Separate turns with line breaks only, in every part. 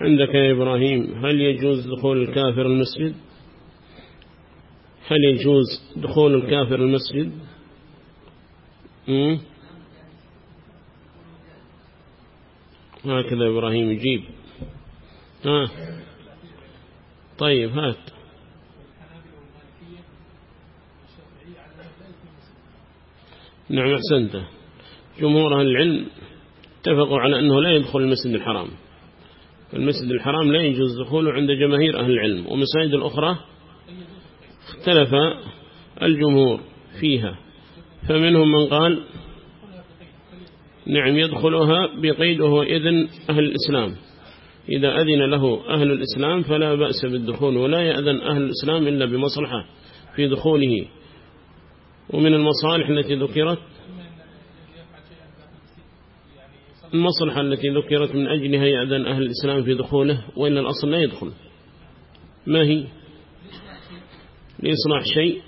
عندك يا إبراهيم هل يجوز دخول الكافر المسجد؟ هل يجوز دخول الكافر المسجد؟ هكذا إبراهيم يجيب. ها؟ طيب هات. نعم أحسنت. جمهور العلم اتفقوا على أنه لا يدخل المسجد الحرام. المسجد الحرام لا يجوز دخوله عند جماهير أهل العلم ومساجد الأخرى اختلف الجمهور فيها. فمنهم من قال نعم يدخلها بقيد وهو إذن أهل الإسلام. إذا أذن له أهل الإسلام فلا بأس بالدخول ولا يأذن أهل الإسلام إلا بمصلحة في دخوله. ومن المصالح التي ذكرت المصلحة التي ذكرت من أجلها يأذن أهل الإسلام في دخوله وإن الأصل لا يدخل. ما هي؟ لإصلاح شيء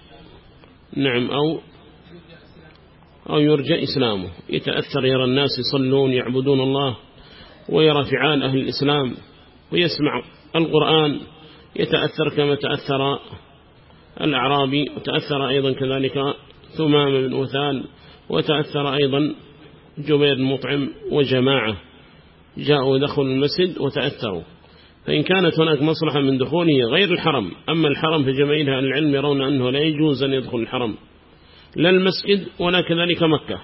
نعم أو أو يرجى إسلامه. يتأثر يرى الناس يصلون يعبدون الله ويرى فعال أهل الإسلام ويسمع القرآن. يتأثر كما تأثر الأعرابي وتأثر أيضا كذلك ثمام بن وثال وتأثر أيضا جبير المطعم وجماعة جاءوا دخلوا المسجد وتأثروا. فإن كانت هناك مصلحة من دخوله غير الحرم أما الحرم فجمعينها العلم يرون أنه لا يجوز أن يدخل الحرم لا المسجد ولا كذلك مكة.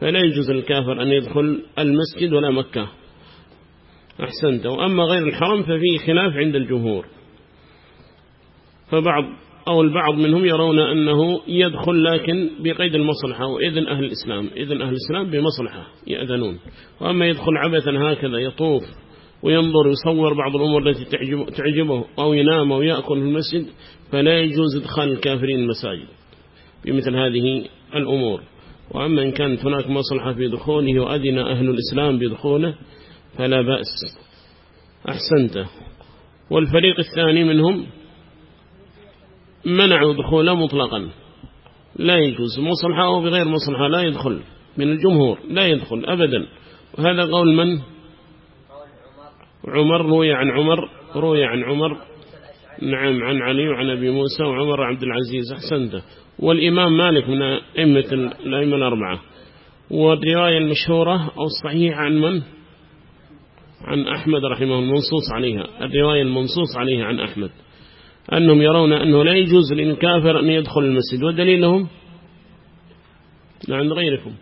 فلا يجوز الكافر أن يدخل المسجد ولا مكة. أحسنت. وأما غير الحرم ففيه خلاف عند الجمهور. فبعض أو البعض منهم يرون أنه يدخل لكن بقيد المصلحة وإذن أهل الإسلام إذن أهل الإسلام بمصلحة يأذنون. وأما يدخل عبثا هكذا يطوف وينظر يصور بعض الأمور التي تعجبه أو ينام أو يأكل في المسجد فلا يجوز إدخال الكافرين المساجد بمثل هذه الأمور. وأما إن كانت هناك مصلحة في دخوله وأذن أهل الإسلام بدخوله فلا بأس. أحسنت. والفريق الثاني منهم منعوا دخوله مطلقا. لا يجوز. مصلحة أو بغير مصلحة لا يدخل. من الجمهور لا يدخل أبدا. وهذا قول من؟ عمر روي عن عمر روي عن عمر. نعم عن علي وعن أبي موسى وعمر عبد العزيز. أحسنته والإمام مالك من أئمة الأئمة الأربعة. والرواية المشهورة أو الصحيحة عن من؟ عن أحمد رحمه المنصوص عليها. الرواية المنصوص عليها عن أحمد. أنهم يرون أنه لا يجوز للكافر أن يدخل المسجد ودليلهم عند غيركم.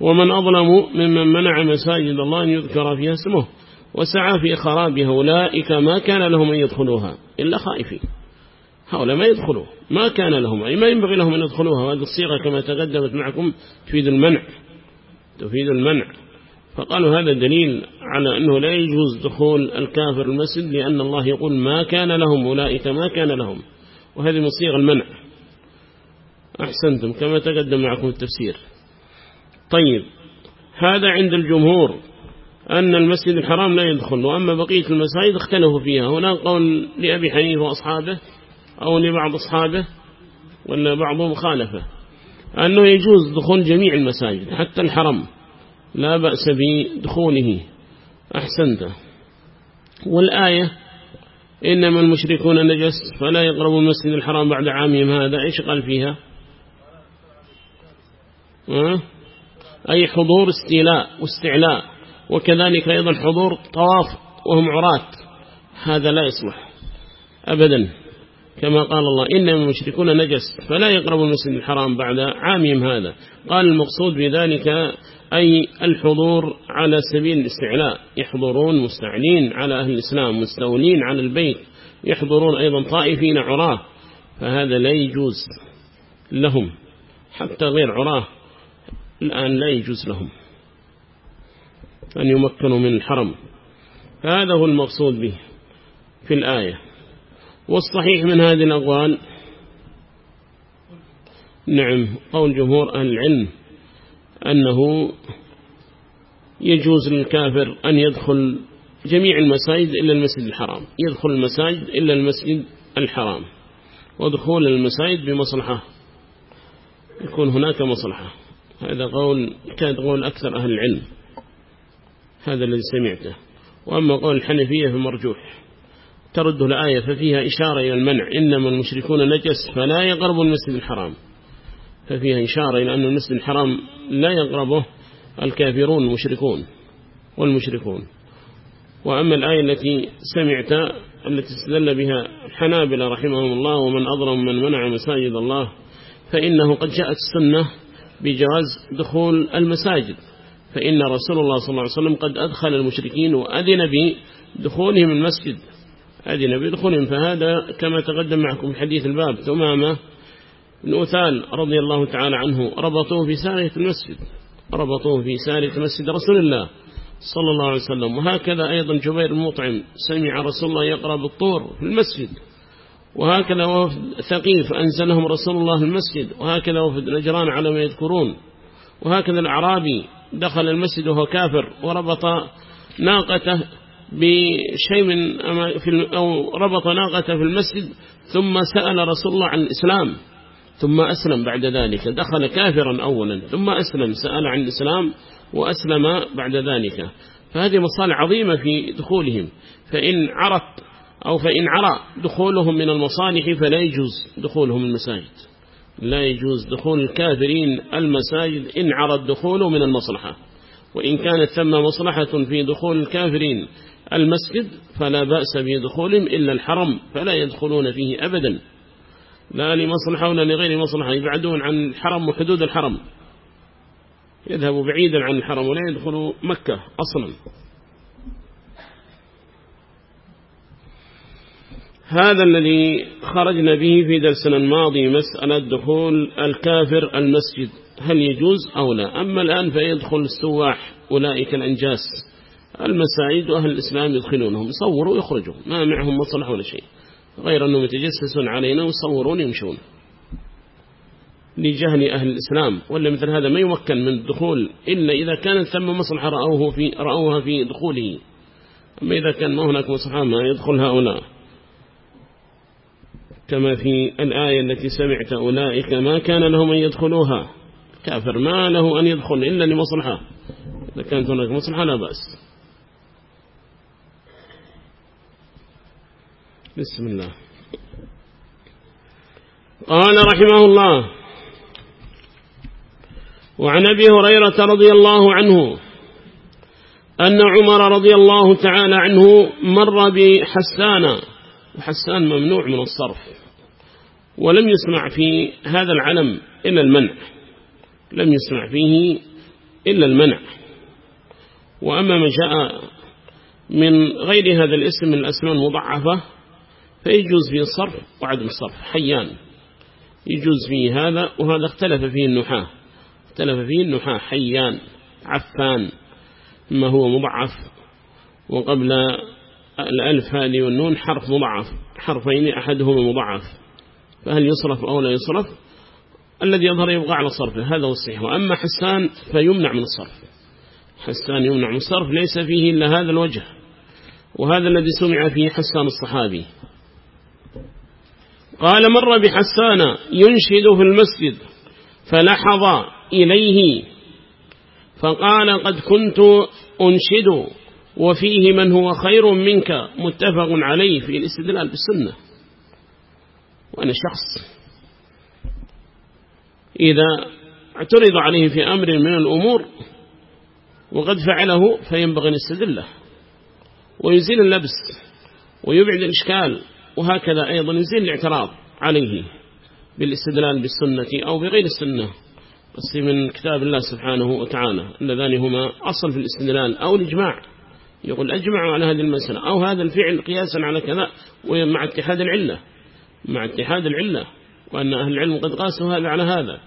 ومن أظلم ممن منع مساجد الله أن يذكر فيها اسمه وسعى في خرابها أولئك ما كان لهم أن يدخلوها إلا خائفين. هؤلاء ما يدخلوا ما كان لهم أي ما ينبغي لهم أن يدخلوها وهذه الصيغة كما تقدمت معكم تفيد المنع تفيد المنع. فقالوا هذا دليل على أنه لا يجوز دخول الكافر المسجد لأن الله يقول ما كان لهم أولئك ما كان لهم وهذه مصيغ المنع. أحسنتم كما تقدم معكم التفسير. طيب هذا عند الجمهور أن المسجد الحرام لا يدخل وأما بقية المساجد اختلفوا فيها. هنا قول لأبي حنيفة وأصحابه أو لبعض أصحابه ولا بعضهم خالفه. أنه يجوز دخول جميع المساجد حتى الحرم. لا بأس بدخوله. أحسنت. والآية إنما المشركون نجس فلا يقربوا المسجد الحرام بعد عامهم هذا. إيش قال فيها؟ أي حضور استيلاء واستعلاء. وكذلك أيضا حضور طواف وهم عراة. هذا لا يصلح أبدا. كما قال الله إنما المشركون نجس فلا يقربوا المسجد الحرام بعد عامهم هذا. قال المقصود بذلك أي الحضور على سبيل الاستعلاء. يحضرون مستعلين على أهل الإسلام مستولين على البيت يحضرون أيضا طائفين عراة فهذا لا يجوز لهم حتى غير عراة الآن لا يجوز لهم أن يمكنوا من الحرم. هذا هو المقصود به في الآية. والصحيح من هذه الأقوال؟ نعم. قول جمهور أهل العلم أنه يجوز للكافر أن يدخل جميع المساجد إلا المسجد الحرام. يدخل المساجد إلا المسجد الحرام. ودخول المساجد بمصلحة. يكون هناك مصلحة. هذا قول كان قول أكثر أهل العلم. هذا الذي سمعته. وأما قول الحنفية فمرجوح. ترد الآية ففيها إشارة إلى المنع. إنما المشركون نجس فلا يقربوا المسجد الحرام. ففيها إشارة إلى أن المسجد الحرام لا يقربه الكافرون المشركون والمشركون. وأما الآية التي سمعت التي استدل بها الحنابلة رحمهم الله ومن أظلم من منع مساجد الله فإنه قد جاءت السنة بجواز دخول المساجد. فإن رسول الله صلى الله عليه وسلم قد أدخل المشركين وأذن بدخولهم المسجد. أذن بدخولهم فهذا كما تقدم معكم حديث الباب ثمامة بن أثال رضي الله تعالى عنه ربطوه في سارية المسجد ربطوه في سارية مسجد رسول الله صلى الله عليه وسلم. وهكذا أيضا جبير المطعم سمع رسول الله يقرأ بالطور في المسجد وهكذا وفد ثقيف أنزلهم رسول الله في المسجد وهكذا وفد نجران على ما يذكرون. وهكذا الأعرابي دخل المسجد وهو كافر وربط ناقته بشيء من في أو ربط ناقته في المسجد ثم سأل رسول الله عن الإسلام ثم أسلم بعد ذلك. دخل كافرا أولا ثم أسلم سأل عن الإسلام وأسلم بعد ذلك. فهذه مصالح عظيمة في دخولهم. فإن عرت أو فإن عرى دخولهم من المصالح فلا يجوز دخولهم المساجد. لا يجوز دخول الكافرين المساجد إن عرى الدخول من المصلحة. وإن كانت ثم مصلحة في دخول الكافرين المسجد فلا بأس بدخولهم إلا الحرم فلا يدخلون فيه أبدا. لا لمصلحة ولا لغير مصلحة يبعدون عن الحرم وحدود الحرم. يذهبوا بعيدا عن الحرم ولا يدخلوا مكة أصلا. هذا الذي خرجنا به في درسنا الماضي مسألة دخول الكافر المسجد هل يجوز أو لا؟ أما الآن فيدخل السواح أولئك الأنجاس. المساجد وأهل الإسلام يدخلونهم يصوروا ويخرجوا ما معهم مصلح ولا شيء غير أنهم يتجسسون علينا ويصورون يمشون لجهل أهل الإسلام ولا مثل هذا ما يمكن من الدخول إلا إذا كانت ثم مصلحة رأوه في رأوها في دخوله. أما إذا كان ما هناك مصلحة ما يدخل هؤلاء. كما في الآية التي سمعت أولئك ما كان لهم أن يدخلوها. كافر ما له أن يدخل إلا لمصلحة. إذا كانت هناك مصلحة لا بأس. بسم الله. قال رحمه الله وعن أبي هريرة رضي الله عنه أن عمر رضي الله تعالى عنه مر بحسان وحسان ممنوع من الصرف ولم يسمع في هذا العلم إلا المنع لم يسمع فيه إلا المنع. وأما ما جاء من غير هذا الاسم من الأسماء المضعفة فيجوز فيه الصرف وعدم الصرف حيان. يجوز فيه هذا وهذا اختلف فيه النحاة. اختلف فيه النحاة حيان عفان ما هو مضعف. وقبل الألف هذه والنون حرف مضعف حرفين أحدهما مضعف. فهل يصرف أو لا يصرف؟ الذي يظهر يبقى على صرفه هذا هو الصحيح. وأما حسان فيمنع من الصرف حسان يمنع من الصرف ليس فيه إلا هذا الوجه. وهذا الذي سمع فيه حسان الصحابي. قال مر بحسان ينشد في المسجد فلحظ إليه فقال قد كنت أنشد وفيه من هو خير منك متفق عليه في الاستدلال بالسنة وأنا شخص إذا اعترض عليه في أمر من الأمور وقد فعله فينبغي أن يستدله ويزيل اللبس ويبعد الإشكال وهكذا أيضا يزيل الاعتراض عليه بالاستدلال بالسنة أو بغير السنة بس من كتاب الله سبحانه وتعالى اللذان هما أصل في الاستدلال أو الإجماع. يقول أجمعوا على هذه المسألة أو هذا الفعل قياسا على كذا ومع اتحاد العلة مع اتحاد العلة وأن أهل العلم قد قاسوا هذا على هذا.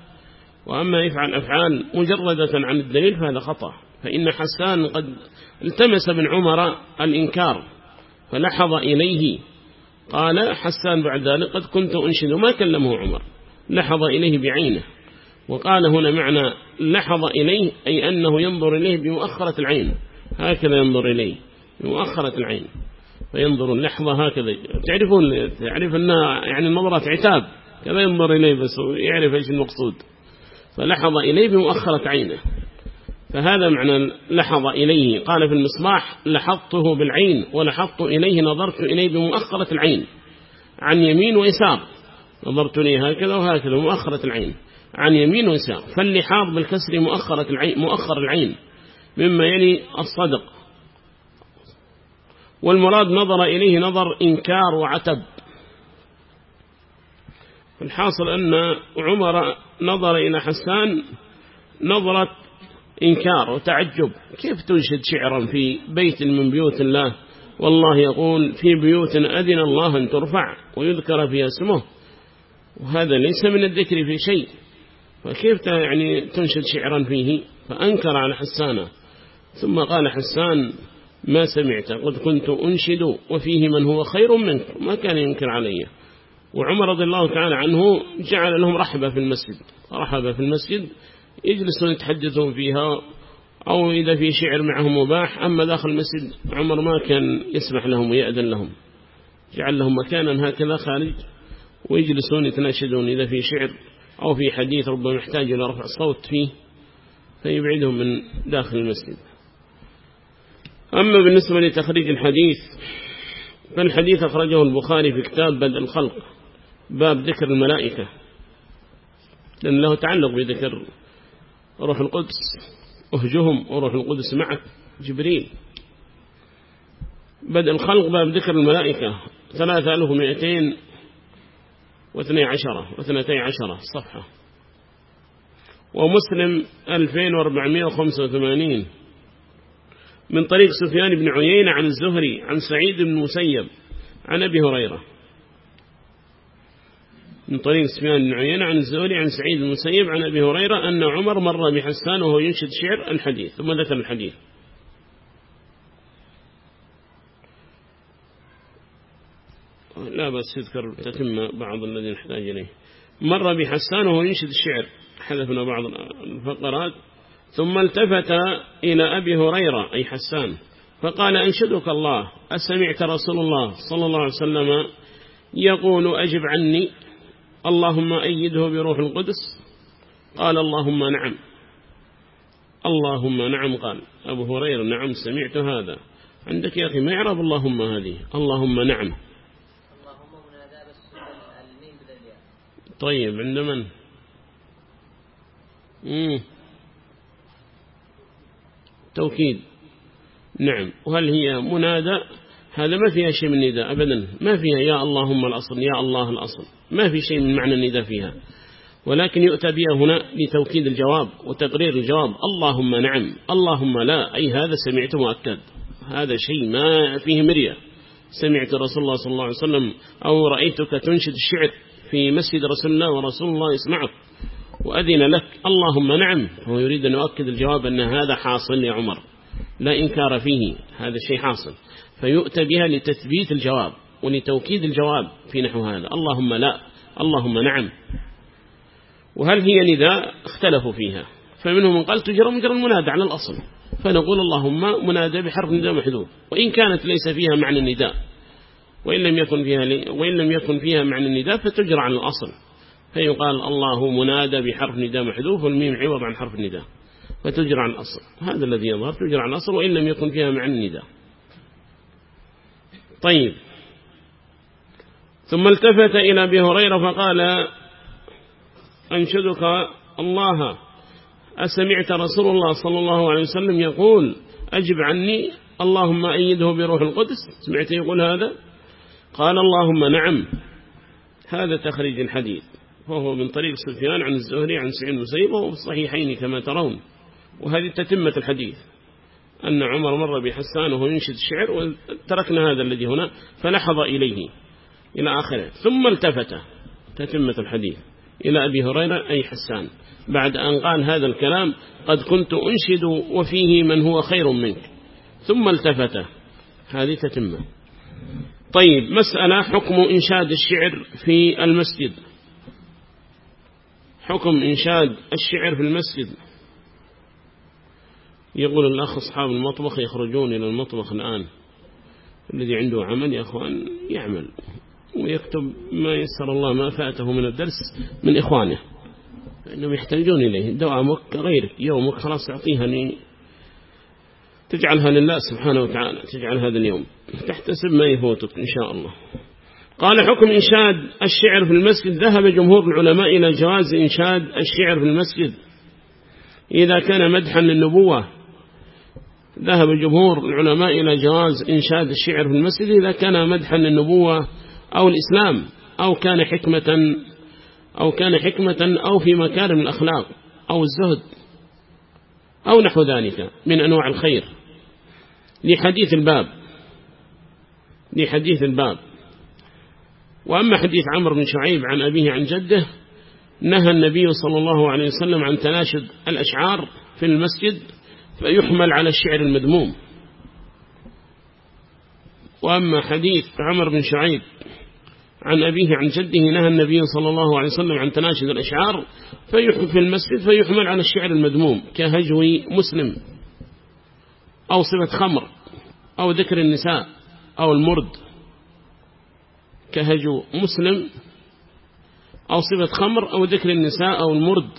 وأما يفعل أفعال مجردة عن الدليل فهذا خطأ. فإن حسان قد التمس بن عمر الإنكار فلحظ إليه قال حسان بعد ذلك قد كنت أنشد. ما كلمه عمر. لحظ إليه بعينه. وقال هنا معنى لحظ إليه أي أنه ينظر إليه بمؤخرة العين. هكذا ينظر إليه بمؤخرة العين. فينظر اللحظة هكذا. تعرفون تعرف أن يعني النظرة عتاب. كذا ينظر إليه بس يعرف إيش المقصود. فلحظ إليه بمؤخرة عينه. فهذا معنى لحظ إليه. قال في المصباح لحظته بالعين ولحظت إليه نظرت إليه بمؤخرة العين. عن يمين ويسار. نظرت إليه هكذا وهكذا مؤخرة العين. عن يمين ويسار. فاللحاظ بالكسر مؤخرة العين مؤخر العين. مما يلي الصدق. والمراد نظر إليه نظر إنكار وعتب. الحاصل أن عمر نظر إلى حسان نظرة إنكار وتعجب. كيف تنشد شعرا في بيت من بيوت الله؟ والله يقول في بيوت أذن الله أن ترفع ويذكر فيها اسمه. وهذا ليس من الذكر في شيء. فكيف يعني تنشد شعرا فيه؟ فأنكر على حسانه. ثم قال حسان ما سمعت قد كنت أنشد وفيه من هو خير منك. ما كان ينكر علي. وعمر رضي الله تعالى عنه جعل لهم رحبة في المسجد. رحبة في المسجد يجلسون يتحدثون فيها أو إذا في شعر معهم مباح أما داخل المسجد عمر ما كان يسمح لهم ويأذن لهم. جعل لهم مكانا هكذا خارج ويجلسون يتناشدون إذا في شعر أو في حديث ربما يحتاج إلى رفع الصوت فيه فيبعدهم من داخل المسجد. أما بالنسبة لتخريج الحديث فالحديث أخرجه البخاري في كتاب بدء الخلق باب ذكر الملائكة لأن له تعلق بذكر روح القدس أهجهم وروح القدس معك. جبريل. بدء الخلق باب ذكر الملائكة. ثلاثة ألف ومئتين واثني عشرة واثنتي عشرة صفحة. ومسلم ألفين وأربعمائة وخمسة وثمانين. من طريق سفيان بن عيينة عن الزهري عن سعيد بن مسيب عن أبي هريرة. من طريق سفيان بن عيينة عن الزهري عن سعيد بن مسيب عن أبي هريرة أن عمر مر بحسان وهو ينشد شعر الحديث ثم ذكر الحديث. لا بس يذكر تتم بعض الذين احتاج إليه. مر بحسان وهو ينشد الشعر حذفنا بعض الفقرات ثم التفت إلى أبي هريرة أي حسان فقال أنشدك الله أسمعت رسول الله صلى الله عليه وسلم يقول أجب عني. اللهم أيده بروح القدس. قال اللهم نعم. اللهم نعم قال. أبو هريرة نعم سمعت هذا. عندك يا أخي ما يعرف اللهم هذه؟ اللهم نعم. طيب عند من؟ مم. توكيد. نعم. وهل هي منادى؟ هذا ما فيها شيء من النداء أبدا. ما فيها يا اللهم الأصل يا الله الأصل. ما في شيء من معنى النداء فيها. ولكن يؤتى بها هنا لتوكيد الجواب وتقرير الجواب. اللهم نعم اللهم لا. أي هذا سمعت مؤكد. هذا شيء ما فيه مرية. سمعت رسول الله صلى الله عليه وسلم أو رأيتك تنشد الشعر في مسجد رسول الله ورسول الله يسمعك وأذن لك. اللهم نعم. هو يريد أن يؤكد الجواب أن هذا حاصل يا عمر. لا إنكار فيه هذا الشيء حاصل. فيؤتى بها لتثبيت الجواب ولتوكيد الجواب في نحو هذا. اللهم لا اللهم نعم. وهل هي نداء اختلفوا فيها. فمنهم من قال تجرى مجرى المنادى على الأصل. فنقول اللهم منادى بحرف نداء محذوف. وإن كانت ليس فيها معنى النداء وإن لم يكن فيها وإن لم يكن فيها معنى النداء فتجرى على الأصل. فيقال الله منادى بحرف نداء محذوف والميم عوض عن حرف النداء فتجرى عن الأصل هذا الذي يظهر تجرى عن الأصل وإن لم يكن فيها معنى النداء. طيب. ثم التفت إلى أبي هريرة فقال أنشدك الله. أسمعت رسول الله صلى الله عليه وسلم يقول أجب عني اللهم أيده بروح القدس. سمعت يقول هذا؟ قال اللهم نعم. هذا تخريج الحديث. وهو من طريق سفيان عن الزهري عن سعيد المسيب وهو في الصحيحين كما ترون. وهذه تتمة الحديث. أن عمر مر بحسان وهو ينشد الشعر وتركنا هذا الذي هنا فلحظ إليه إلى آخره. ثم التفت تتمة الحديث إلى أبي هريرة أي حسان. بعد أن قال هذا الكلام قد كنت أنشد وفيه من هو خير منك. ثم التفت هذه تتمة. طيب مسألة حكم إنشاد الشعر في المسجد. حكم إنشاد الشعر في المسجد. يقول الأخ أصحاب المطبخ يخرجون إلى المطبخ الآن. الذي عنده عمل يا أخوان يعمل ويكتب ما يسر الله ما فاته من الدرس من إخوانه فإنهم يحتاجون إليه. دوامك غيرك يومك خلاص تعطيها تجعلها لله سبحانه وتعالى تجعل هذا اليوم تحتسب ما يفوتك إن شاء الله. قال حكم إنشاد الشعر في المسجد. ذهب جمهور العلماء إلى جواز إنشاد الشعر في المسجد. إذا كان مدحا للنبوة ذهب جمهور العلماء إلى جواز إنشاد الشعر في المسجد إذا كان مدحا للنبوة أو الإسلام أو كان حكمة أو كان حكمة أو في مكارم الأخلاق أو الزهد أو نحو ذلك من أنواع الخير. لحديث الباب. لحديث الباب. وأما حديث عمرو بن شعيب عن أبيه عن جده نهى النبي صلى الله عليه وسلم عن تناشد الأشعار في المسجد فيحمل على الشعر المذموم. وأما حديث عمر بن شعيب عن أبيه عن جده نهى النبي صلى الله عليه وسلم عن تناشد الأشعار في المسجد فيحمل على الشعر المذموم كهجو مسلم أو صفة خمر أو ذكر النساء أو المرد كهجو مسلم أو صفة خمر أو ذكر النساء أو المرد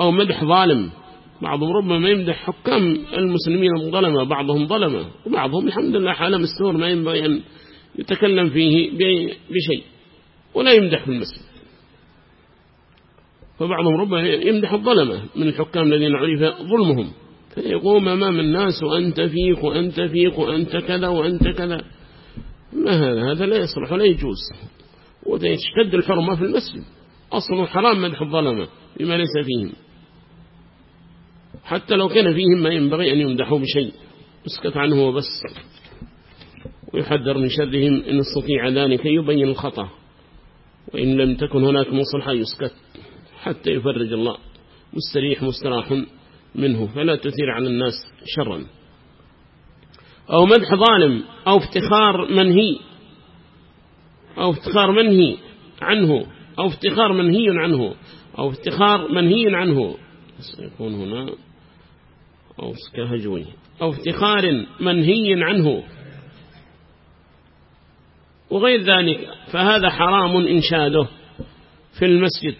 أو مدح ظالم. بعضهم ربما يمدح حكام المسلمين الظلمة بعضهم ظلمة وبعضهم الحمد لله حالة مستور ما ينبغي أن يتكلم فيه بشيء ولا يمدح في المسجد. فبعضهم ربما يمدح الظلمة من الحكام الذين عرف ظلمهم. فيقوم أمام الناس وأنت فيك وأنت فيك وأنت كذا وأنت كذا. ما هذا؟ هذا لا يصلح ولا يجوز. وتشتد الحرمة في المسجد. أصلا حرام مدح الظلمة بما ليس فيهم. حتى لو كان فيهم ما ينبغي أن يمدحوا بشيء اسكت عنه وبس. ويحذر من شرهم إن استطيع ذلك يبين الخطأ. وإن لم تكن هناك مصلحة يسكت حتى يفرج الله. مستريح مستراح منه فلا تثير على الناس شرا. أو مدح ظالم أو افتخار منهي. أو افتخار منهي عنه أو افتخار منهي عنه. أو افتخار منهي عنه. سيكون هنا أو كهجوي. أو افتخار منهي عنه. وغير ذلك فهذا حرام إنشاده في المسجد.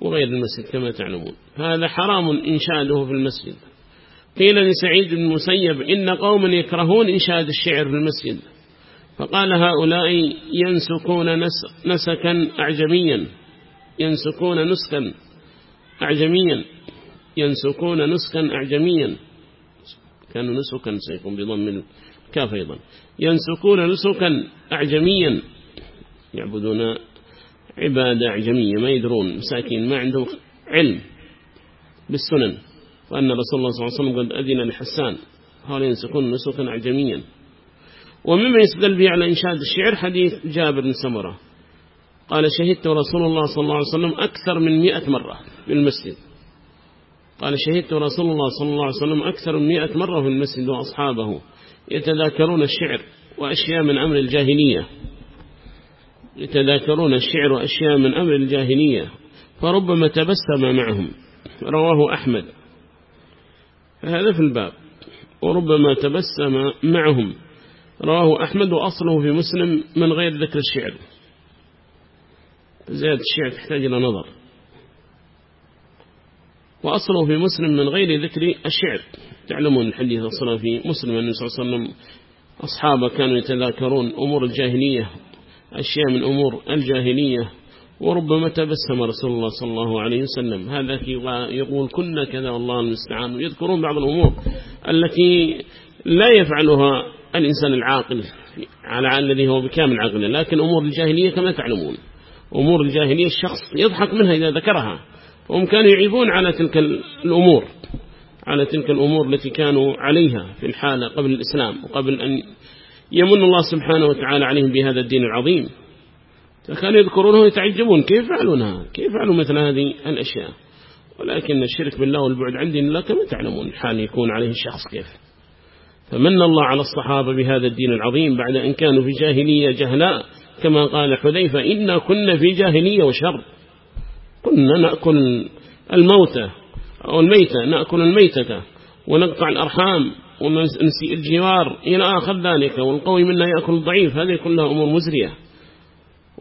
وغير المسجد كما تعلمون. هذا حرام إنشاده في المسجد. قيل لسعيد بن المسيب إن قوما يكرهون إنشاد الشعر في المسجد. فقال هؤلاء ينسكون نسكا أعجميا. ينسكون نسكا أعجميا. ينسكون نسكا أعجميا. كانوا نسكا سيكون بضم الكاف أيضا. ينسكون نسكا أعجميا. يعبدون عبادة أعجمية ما يدرون. مساكين ما عندهم علم بالسنن. وأن رسول الله صلى الله عليه وسلم قد أذن لحسان. هؤلاء ينسكون نسكا أعجميا. ومما يستدل به على إنشاد الشعر حديث جابر بن سمرة. قال شهدت رسول الله صلى الله عليه وسلم أكثر من مئة مرة في المسجد. قال شهدت رسول الله صلى الله عليه وسلم أكثر من مئة مرة في المسجد وأصحابه يتذاكرون الشعر وأشياء من أمر الجاهلية. يتذاكرون الشعر وأشياء من أمر الجاهلية. فربما تبسم معهم. رواه أحمد. فهذا في الباب. وربما تبسم معهم. رواه أحمد وأصله في مسلم من غير ذكر الشعر. زيادة الشعر تحتاج إلى نظر. وأصله في مسلم من غير ذكر الشعر. تعلمون الحديث الصلاة في مسلم النبي صلى الله عليه وسلم أصحابه كانوا يتذاكرون أمور الجاهلية أشياء من أمور الجاهلية وربما تبسم رسول الله صلى الله عليه وسلم. هذا يقول كنا كذا والله المستعان. ويذكرون بعض الأمور التي لا يفعلها الإنسان العاقل على الذي هو بكامل عقله. لكن أمور الجاهلية كما تعلمون أمور الجاهلية الشخص يضحك منها إذا ذكرها. فهم كانوا يعيبون على تلك الأمور على تلك الأمور التي كانوا عليها في الحالة قبل الإسلام وقبل أن يمن الله سبحانه وتعالى عليهم بهذا الدين العظيم. فكانوا يذكرونه ويتعجبون كيف فعلونها كيف فعلوا مثل هذه الأشياء؟ ولكن الشرك بالله والبعد عن دين الله كما تعلمون الحال يكون عليه الشخص كيف؟ فمن الله على الصحابة بهذا الدين العظيم بعد أن كانوا في جاهلية جهلاء كما قال حذيفة إنا كنا في جاهلية وشر. كنا نأكل الموتى أو الميتة نأكل الميتة. ونقطع الأرحام ونسيء الجوار إلى آخر ذلك. والقوي منا يأكل الضعيف. هذه كلها أمور مزرية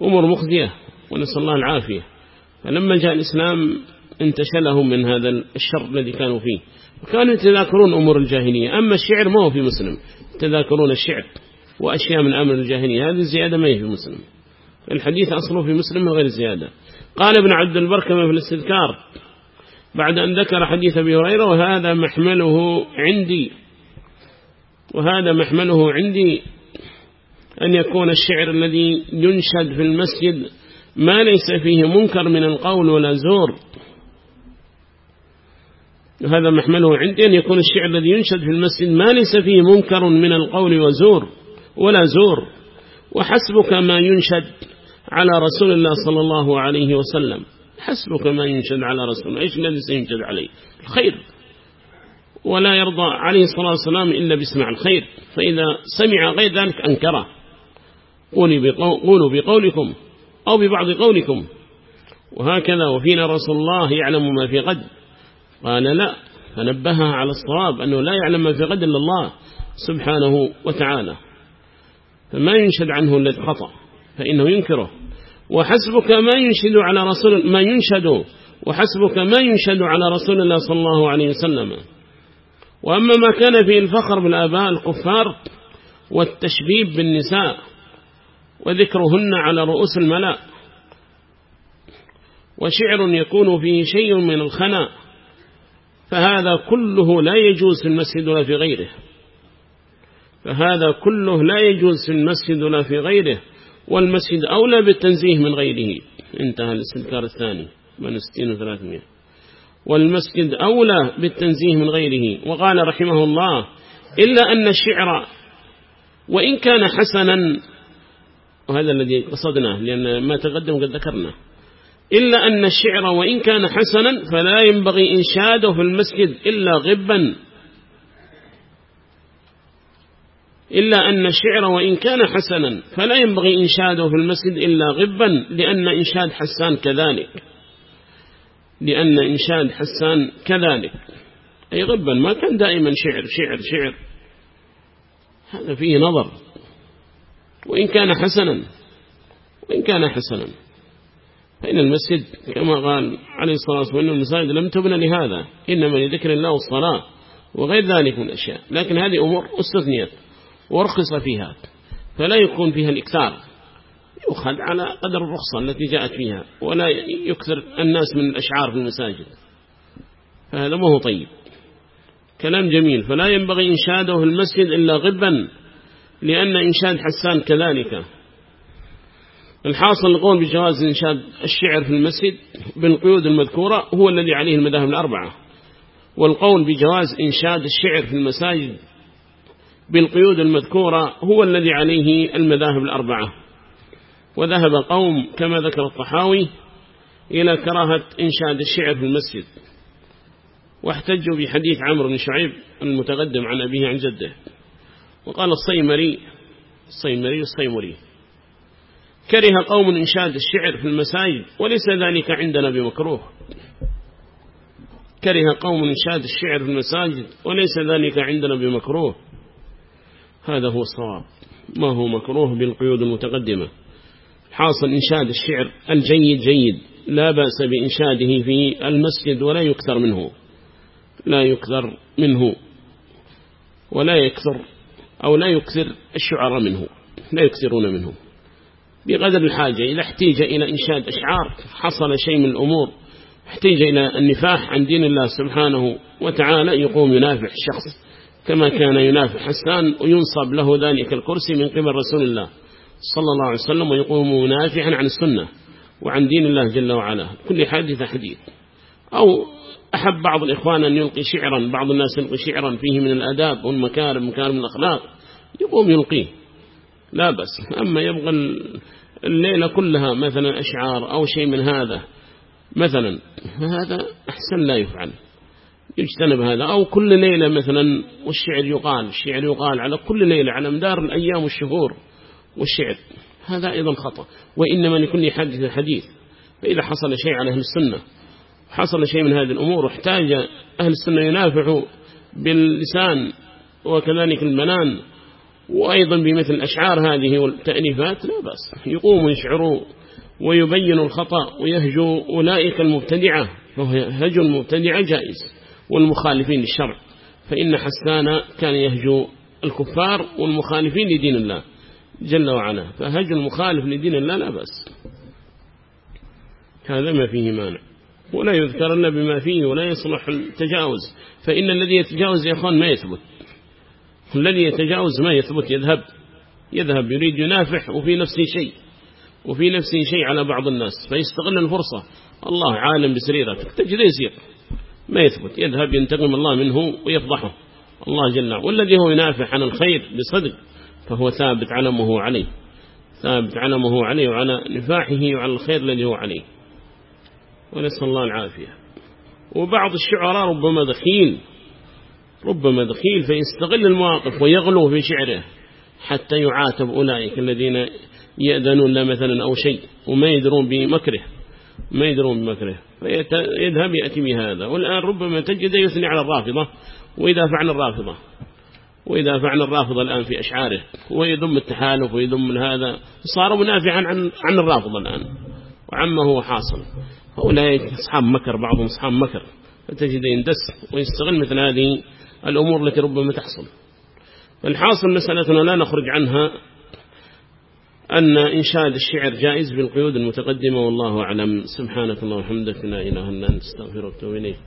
أمور مخزية ونسأل الله العافية. فلما جاء الإسلام انتشلهم من هذا الشر الذي كانوا فيه. وكانوا يتذاكرون أمور الجاهلية. أما الشعر ما هو في مسلم. يتذاكرون الشعر وأشياء من أمر الجاهلية. هذه الزيادة ما هي في مسلم. الحديث أصله في مسلم من غير زيادة. قال ابن عبد البر كما في الاستذكار بعد أن ذكر حديث أبي هريرة وهذا محمله عندي وهذا محمله عندي أن يكون الشعر الذي ينشد في المسجد ما ليس فيه منكر من القول ولا زور. وهذا محمله عندي أن يكون الشعر الذي ينشد في المسجد ما ليس فيه منكر من القول وزور ولا زور. وحسبك ما ينشد. على رسول الله صلى الله عليه وسلم. حسبك ما ينشد على رسول الله. إيش الذي سينشد عليه؟ الخير. ولا يرضى عليه الصلاة والسلام إلا بسمع الخير. فإذا سمع غير ذلك أنكره. قولوا بقولكم أو ببعض قولكم. وهكذا وفينا رسول الله يعلم ما في غد. قال لا. فنبهها على الصواب أنه لا يعلم ما في غد إلا الله سبحانه وتعالى. فما ينشد عنه الذي خطأ. فإنه ينكره. وحسبك ما ينشد على رسول ما ينشد وحسبك ما ينشد على رسول الله صلى الله عليه وسلم. وأما ما كان فيه الفخر بالآباء الكفار والتشبيب بالنساء وذكرهن على رؤوس الملاء وشعر يكون فيه شيء من الخنا فهذا كله لا يجوز في المسجد ولا في غيره. فهذا كله لا يجوز في المسجد ولا في غيره. والمسجد أولى بالتنزيه من غيره. انتهى الاستذكار الثاني من ستين وثلاثمائة. والمسجد أولى بالتنزيه من غيره. وقال رحمه الله إلا أن الشعر وإن كان حسنا وهذا الذي قصدناه لأن ما تقدم قد ذكرنا إلا أن الشعر وإن كان حسنا فلا ينبغي إنشاده في المسجد إلا غبا. إلا أن الشعر وإن كان حسنا فلا ينبغي إنشاده في المسجد إلا غبا لأن إنشاد حسان كذلك. لأن إنشاد حسان كذلك. أي غبا ما كان دائما شعر شعر شعر. هذا فيه نظر. وإن كان حسنا وإن كان حسنا. فإن المسجد كما قال عليه الصلاة والسلام المساجد لم تبنى لهذا إنما لذكر الله والصلاة وغير ذلك من الأشياء. لكن هذه أمور استثنيت ورخص فيها فلا يكون فيها الإكثار. يؤخذ على قدر الرخصة التي جاءت فيها ولا يكثر الناس من الأشعار في المساجد. فهذا ما هو طيب. كلام جميل. فلا ينبغي إنشاده في المسجد إلا غبا لأن إنشاد حسان كذلك. الحاصل القول بجواز إنشاد الشعر في المسجد بالقيود المذكورة هو الذي عليه المذاهب الأربعة. والقول بجواز إنشاد الشعر في المساجد بالقيود المذكورة هو الذي عليه المذاهب الأربعة. وذهب قوم كما ذكر الطحاوي إلى كراهة إنشاد الشعر في المسجد واحتجوا بحديث عمرو بن شعيب المتقدم عن أبيه عن جده. وقال الصيمري الصيمري الصيمري كره قوم إنشاد الشعر في المساجد وليس ذلك عندنا بمكروه كره قوم إنشاد الشعر في المساجد وليس ذلك عندنا بمكروه هذا هو الصواب. ما هو مكروه بالقيود المتقدمة؟ حاصل إنشاد الشعر الجيد جيد. لا بأس بإنشاده في المسجد ولا يكثر منه. لا يكثر منه. ولا يكثر أو لا يكثر الشعر منه. لا يكثرون منه. بقدر الحاجة إذا احتيج إلى إنشاد أشعار حصل شيء من الأمور. احتيج إلى النفاح عن دين الله سبحانه وتعالى يقوم ينافح الشخص. كما كان ينافح حسان وينصب له ذلك الكرسي من قبل رسول الله صلى الله عليه وسلم ويقوم منافحا عن السنة وعن دين الله جل وعلا. كل حديث حديث. أو أحب بعض الإخوان أن يلقي شعرا بعض الناس يلقي شعرا فيه من الأداب والمكارم مكارم الأخلاق. يقوم يلقيه. لا بس أما يبغى الليلة كلها مثلا أشعار أو شيء من هذا مثلا هذا أحسن لا يفعل. يجتنب هذا. أو كل ليلة مثلا والشعر يقال الشعر يقال على كل ليلة على مدار الأيام والشهور والشعر. هذا أيضا خطأ. وإنما لكل حديث حديث. فإذا حصل شيء على أهل السنة حصل شيء من هذه الأمور واحتاج أهل السنة ينافعوا باللسان وكذلك المنان وأيضا بمثل الأشعار هذه والتأليفات لا بأس. يقوموا يشعروا ويبين الخطأ ويهجو أولئك المبتدعة فهو هجو المبتدعة جائز. والمخالفين للشرع. فإن حسان كان يهجو الكفار والمخالفين لدين الله جل وعلا. فهجو المخالف لدين الله لا بأس. هذا ما فيه مانع. ولا يذكر إلا بما فيه ولا يصلح التجاوز. فإن الذي يتجاوز يا أخوان ما يثبت. الذي يتجاوز ما يثبت يذهب. يذهب يريد ينافح وفي نفسه شيء. وفي نفسه شيء على بعض الناس. فيستغل الفرصة. الله عالم بسريرتك. تجد يسير ما يثبت. يذهب ينتقم الله منه ويفضحه. الله جل والذي هو ينافح عن الخير بصدق فهو ثابت علمه عليه. ثابت علمه عليه وعلى نفاحه وعلى الخير الذي هو عليه. ونسأل الله العافية. وبعض الشعراء ربما دخيل. ربما دخيل فيستغل المواقف ويغلو في شعره حتى يعاتب أولئك الذين يأذنون له مثلا أو شيء وما يدرون بمكره. ما يدرون بمكره. فيذهب يأتي بهذا والآن ربما تجد يثني على الرافضة وإذا فعل الرافضة. وإذا فعل الرافضة الآن في أشعاره ويذم التحالف ويذم هذا. صار منافعا عن, عن الرافضة الآن. وعما هو حاصل. هؤلاء أصحاب مكر بعضهم أصحاب مكر. فتجد يندس ويستغل مثل هذه الأمور التي ربما تحصل. فالحاصل مسألتنا لا نخرج عنها. أن إنشاد الشعر جائز بالقيود المتقدمة والله أعلم. سبحانك الله وحمدك لا إله إلا أنت استغفرك وتوب إليك.